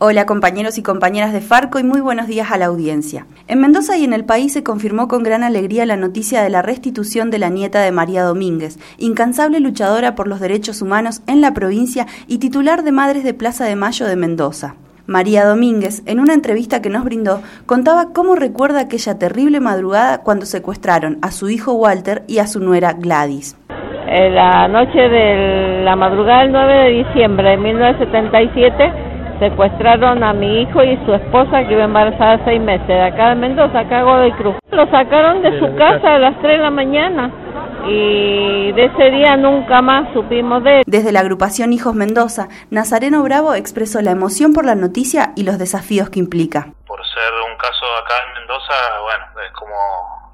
Hola compañeros y compañeras de Farco y muy buenos días a la audiencia. En Mendoza y en el país se confirmó con gran alegría la noticia de la restitución de la nieta de María Domínguez, incansable luchadora por los derechos humanos en la provincia y titular de Madres de Plaza de Mayo de Mendoza. María Domínguez, en una entrevista que nos brindó, contaba cómo recuerda aquella terrible madrugada cuando secuestraron a su hijo Walter y a su nuera Gladys. La noche de la madrugada del 9 de diciembre de 1977 secuestraron a mi hijo y su esposa que iba embarazada seis meses, de acá de Mendoza, acá de Cruz. Lo sacaron de su casa a las 3 de la mañana y de ese día nunca más supimos de él. Desde la agrupación Hijos Mendoza, Nazareno Bravo expresó la emoción por la noticia y los desafíos que implica. Por ser un caso acá en Mendoza, bueno, es como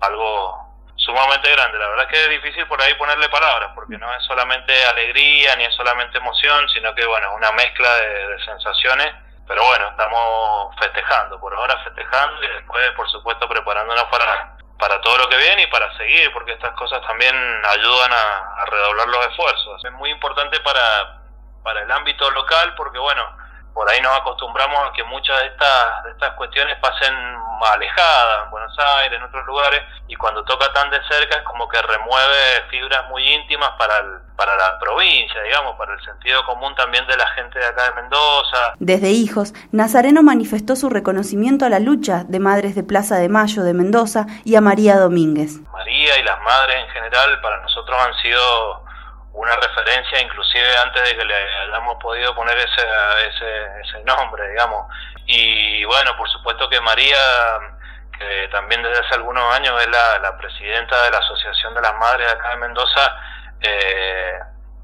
algo sumamente grande. La verdad es que es difícil por ahí ponerle palabras, porque no es solamente alegría ni es solamente emoción, sino que bueno, es una mezcla de, sensaciones. Pero bueno, estamos festejando, por ahora festejando y después, por supuesto, preparándonos para, para todo lo que viene y para seguir, porque estas cosas también ayudan a, a redoblar los esfuerzos. Es muy importante para, para el ámbito local, porque bueno, por ahí nos acostumbramos a que muchas de estas, de estas cuestiones pasen alejadas en Buenos Aires, en otros lugares, y cuando toca tan de cerca es como que remueve fibras muy íntimas para, para la provincia, digamos, para el sentido común también de la gente de acá de Mendoza. Desde Hijos, Nazareno manifestó su reconocimiento a la lucha de madres de Plaza de Mayo de Mendoza y a María Domínguez. María y las madres en general para nosotros han sido una referencia inclusive antes de que le hayamos podido poner ese, ese, ese nombre, digamos. Y bueno, por supuesto que María, que también desde hace algunos años es la, presidenta de la Asociación de las Madres acá de Mendoza, eh,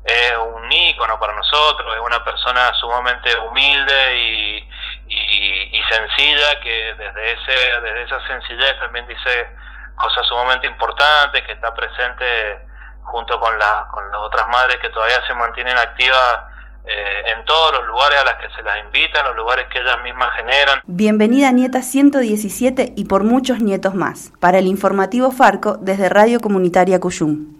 es un ícono para nosotros, es una persona sumamente humilde y, y, y, sencilla que desde, ese, desde esa sencillez también dice cosas sumamente importantes, que está presente junto con, la, con las otras madres que todavía se mantienen activas eh, en todos los lugares a las que se las invitan, los lugares que ellas mismas generan. Bienvenida nieta 117 y por muchos nietos más. Para el informativo Farco desde Radio Comunitaria Cuyum.